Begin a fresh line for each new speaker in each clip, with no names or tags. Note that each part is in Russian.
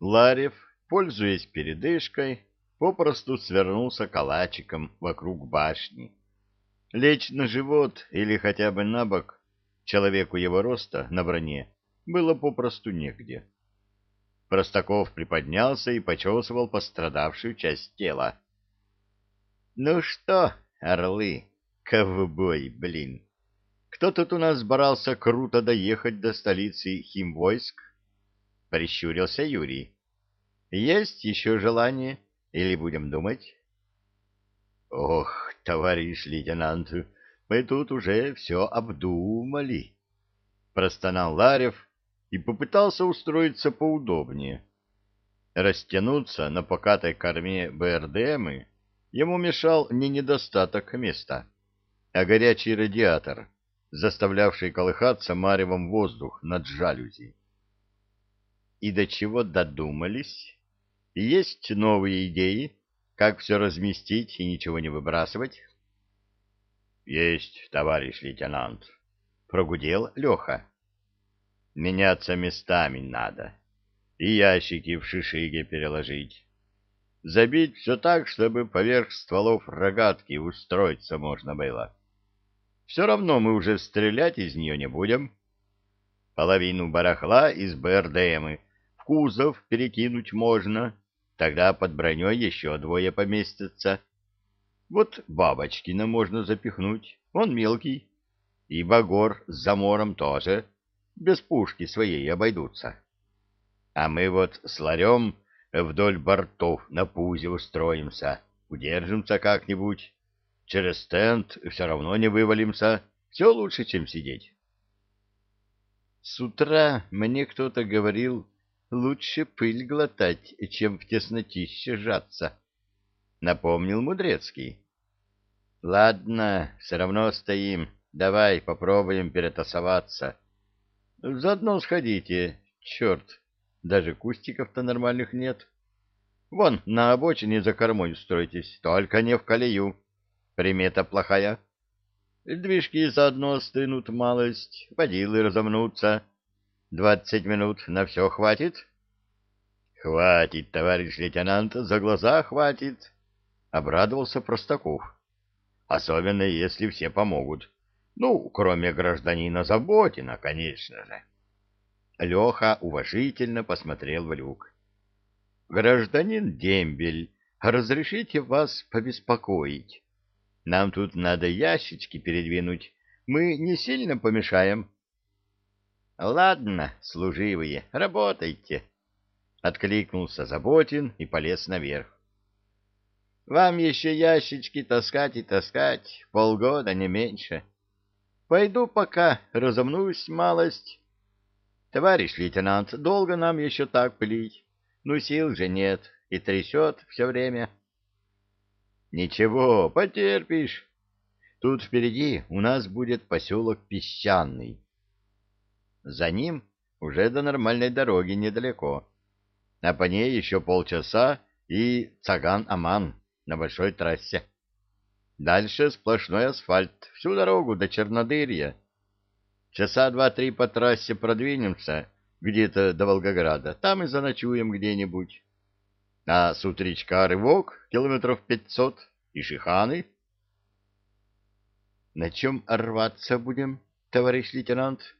Ларев, пользуясь передышкой, попросту свернулся калачиком вокруг башни. Лечь на живот или хотя бы на бок человеку его роста на броне было попросту негде. Простаков приподнялся и почесывал пострадавшую часть тела. — Ну что, орлы, ковбой, блин, кто тут у нас сборался круто доехать до столицы химвойск? — прищурился Юрий. — Есть еще желание или будем думать? — Ох, товарищ лейтенант, мы тут уже все обдумали, — простонал Ларев, — и попытался устроиться поудобнее. Растянуться на покатой корме БРДМы ему мешал не недостаток места, а горячий радиатор, заставлявший колыхаться маревом воздух над жалюзи. И до чего додумались? Есть новые идеи, как все разместить и ничего не выбрасывать? — Есть, товарищ лейтенант, — прогудел Леха. Меняться местами надо. И ящики в шишиге переложить. Забить все так, чтобы поверх стволов рогатки устроиться можно было. Все равно мы уже стрелять из нее не будем. Половину барахла из БРДМы кузов перекинуть можно, тогда под броней еще двое поместятся. Вот Бабочкина можно запихнуть, он мелкий, и Багор с замором тоже — без пушки своей обойдутся. А мы вот с ларем вдоль бортов на пузе устроимся, удержимся как-нибудь. Через стенд все равно не вывалимся, все лучше, чем сидеть. С утра мне кто-то говорил, лучше пыль глотать, чем в теснотище сжаться, — напомнил Мудрецкий. — Ладно, все равно стоим, давай попробуем перетасоваться. — Заодно сходите. Черт, даже кустиков-то нормальных нет. Вон, на обочине за кормой устройтесь, только не в колею. Примета плохая. Движки заодно стынут малость, водилы разомнутся. Двадцать минут на все хватит? Хватит, товарищ лейтенант, за глаза хватит. Обрадовался Простаков. Особенно, если все помогут. Ну, кроме гражданина Заботина, конечно же. Леха уважительно посмотрел в люк. Гражданин Дембель, разрешите вас побеспокоить? Нам тут надо ящички передвинуть. Мы не сильно помешаем. Ладно, служивые, работайте. Откликнулся Заботин и полез наверх. Вам еще ящички таскать и таскать, полгода не меньше. Пойду пока разомнусь малость. Товарищ лейтенант, долго нам еще так пылить? Ну, сил же нет, и трясет все время. Ничего, потерпишь. Тут впереди у нас будет поселок Песчаный. За ним уже до нормальной дороги недалеко. А по ней еще полчаса и Цаган-Аман на большой трассе. Дальше сплошной асфальт, всю дорогу до Чернодырья. Часа два-три по трассе продвинемся, где-то до Волгограда, там и заночуем где-нибудь. А с утречка рывок, километров пятьсот, и шиханы. — На чем рваться будем, товарищ лейтенант?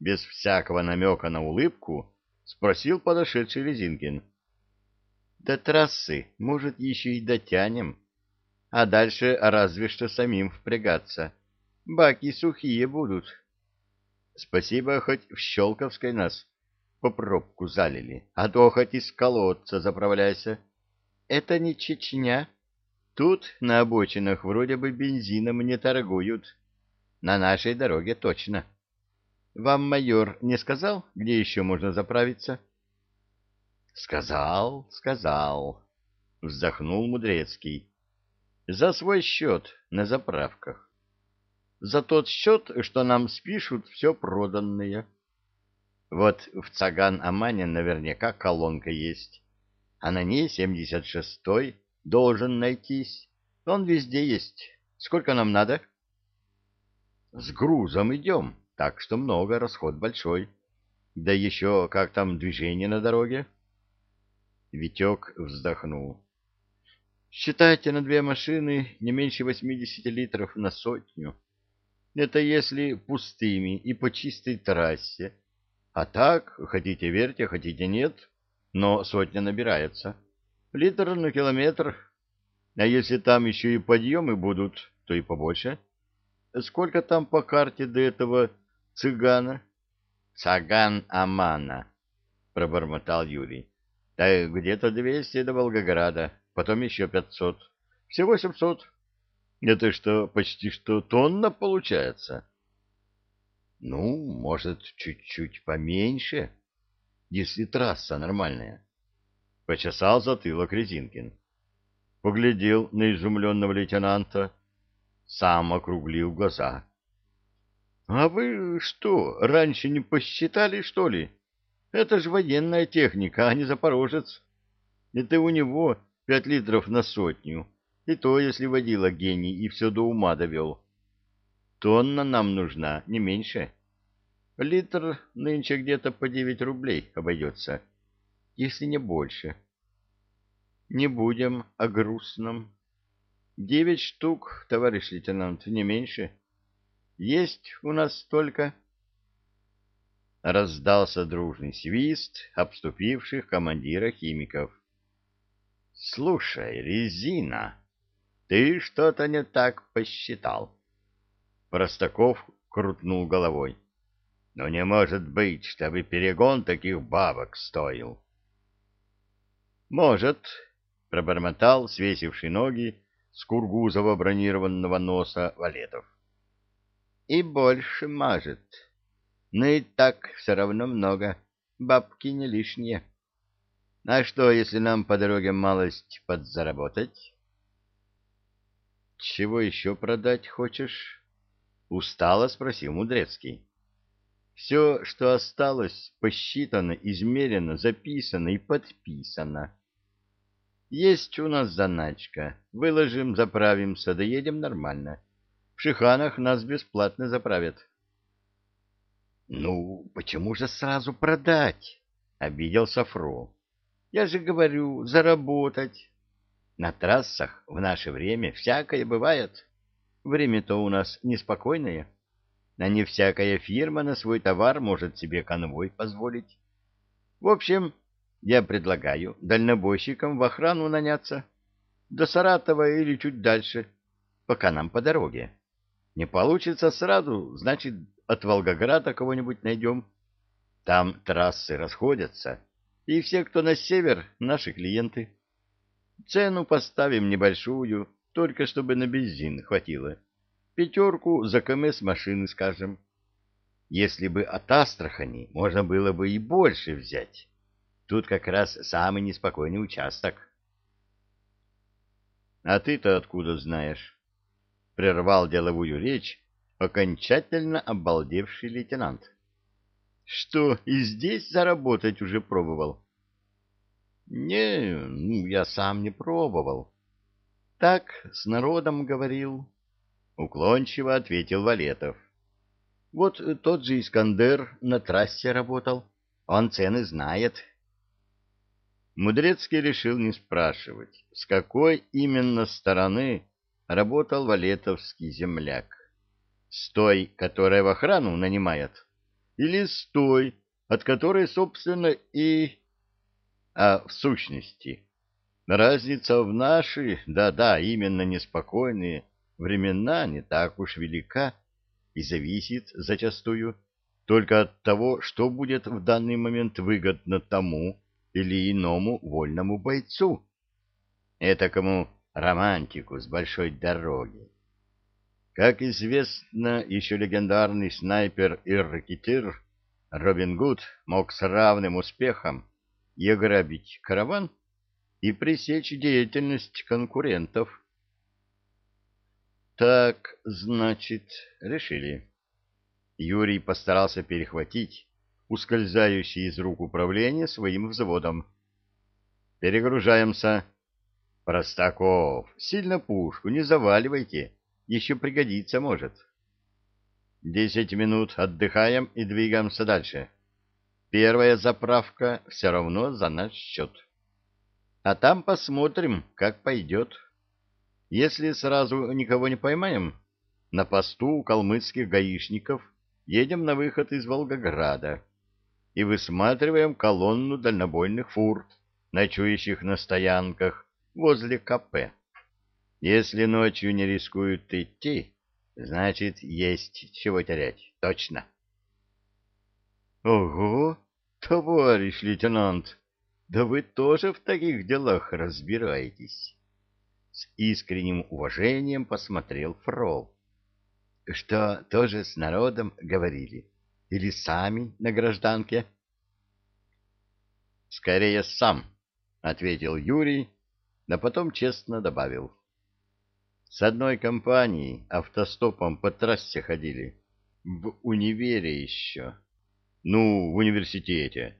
Без всякого намека на улыбку спросил подошедший Резинкин. — До трассы, может, еще и дотянем. — а дальше разве что самим впрягаться. Баки сухие будут. Спасибо, хоть в Щелковской нас по пробку залили, а то хоть из колодца заправляйся. Это не Чечня. Тут на обочинах вроде бы бензином не торгуют. На нашей дороге точно. Вам майор не сказал, где еще можно заправиться? Сказал, сказал, вздохнул Мудрецкий за свой счет на заправках. За тот счет, что нам спишут все проданное. Вот в Цаган-Амане наверняка колонка есть, а на ней 76-й должен найтись. Он везде есть. Сколько нам надо? С грузом идем, так что много, расход большой. Да еще как там движение на дороге? Витек вздохнул. Считайте на две машины не меньше 80 литров на сотню. Это если пустыми и по чистой трассе. А так, хотите верьте, хотите нет, но сотня набирается. Литр на километр. А если там еще и подъемы будут, то и побольше. Сколько там по карте до этого цыгана? Цаган Амана, пробормотал Юрий. Да где-то двести до Волгограда, потом еще пятьсот. Всего семьсот. Это что, почти что тонна получается? Ну, может, чуть-чуть поменьше, если трасса нормальная. Почесал затылок Резинкин. Поглядел на изумленного лейтенанта, сам округлил глаза. — А вы что, раньше не посчитали, что ли? Это же военная техника, а не запорожец. Это у него пять литров на сотню, и то, если водила гений и все до ума довел. Тонна нам нужна, не меньше. Литр нынче где-то по девять рублей обойдется если не больше. Не будем о грустном. Девять штук, товарищ лейтенант, не меньше. Есть у нас столько. Раздался дружный свист обступивших командира химиков. Слушай, резина, ты что-то не так посчитал. Простаков крутнул головой. Но не может быть, чтобы перегон таких бабок стоил. Может, пробормотал свесивший ноги с кургузово бронированного носа Валетов. И больше может. Но и так все равно много. Бабки не лишние. А что, если нам по дороге малость подзаработать? Чего еще продать хочешь? Устало спросил Мудрецкий. Все, что осталось, посчитано, измерено, записано и подписано. Есть у нас заначка. Выложим, заправимся, доедем нормально. Шиханах нас бесплатно заправят. — Ну, почему же сразу продать? — обиделся Фро. — Я же говорю, заработать. На трассах в наше время всякое бывает. Время-то у нас неспокойное. А не всякая фирма на свой товар может себе конвой позволить. В общем, я предлагаю дальнобойщикам в охрану наняться. До Саратова или чуть дальше, пока нам по дороге. Не получится сразу, значит, от Волгограда кого-нибудь найдем. Там трассы расходятся, и все, кто на север, наши клиенты. Цену поставим небольшую, только чтобы на бензин хватило. Пятерку за КМС машины, скажем. Если бы от Астрахани можно было бы и больше взять. Тут как раз самый неспокойный участок. — А ты-то откуда знаешь? — прервал деловую речь окончательно обалдевший лейтенант. — Что, и здесь заработать уже пробовал? — Не, ну, я сам не пробовал. — Так, с народом говорил, — уклончиво ответил Валетов. — Вот тот же Искандер на трассе работал, он цены знает. — Мудрецкий решил не спрашивать, с какой именно стороны работал валетовский земляк. С той, которая в охрану нанимает, или с той, от которой, собственно, и... А в сущности, разница в наши, да-да, именно неспокойные времена не так уж велика и зависит зачастую только от того, что будет в данный момент выгодно тому, или иному вольному бойцу, этакому романтику с большой дороги. Как известно, еще легендарный снайпер и ракетир Робин Гуд мог с равным успехом и ограбить караван, и пресечь деятельность конкурентов. Так, значит, решили. Юрий постарался перехватить ускользающий из рук управления своим взводом. «Перегружаемся!» «Простаков, сильно пушку не заваливайте, еще пригодится может». «Десять минут отдыхаем и двигаемся дальше. Первая заправка все равно за наш счет». А там посмотрим, как пойдет. Если сразу никого не поймаем, на посту у калмыцких гаишников едем на выход из Волгограда и высматриваем колонну дальнобойных фур, ночующих на стоянках возле КП. Если ночью не рискуют идти, значит, есть чего терять, точно. — Ого, товарищ лейтенант, да вы тоже в таких делах разбираетесь. С искренним уважением посмотрел Фрол. — Что, тоже с народом говорили? Или сами на гражданке? — Скорее сам, — ответил Юрий, но потом честно добавил. — с одной компанией автостопом по трассе ходили. В универе еще. Ну, в университете.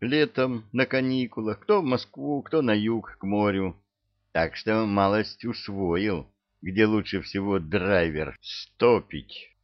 Летом на каникулах, кто в Москву, кто на юг, к морю. Так что малость усвоил, где лучше всего драйвер стопить.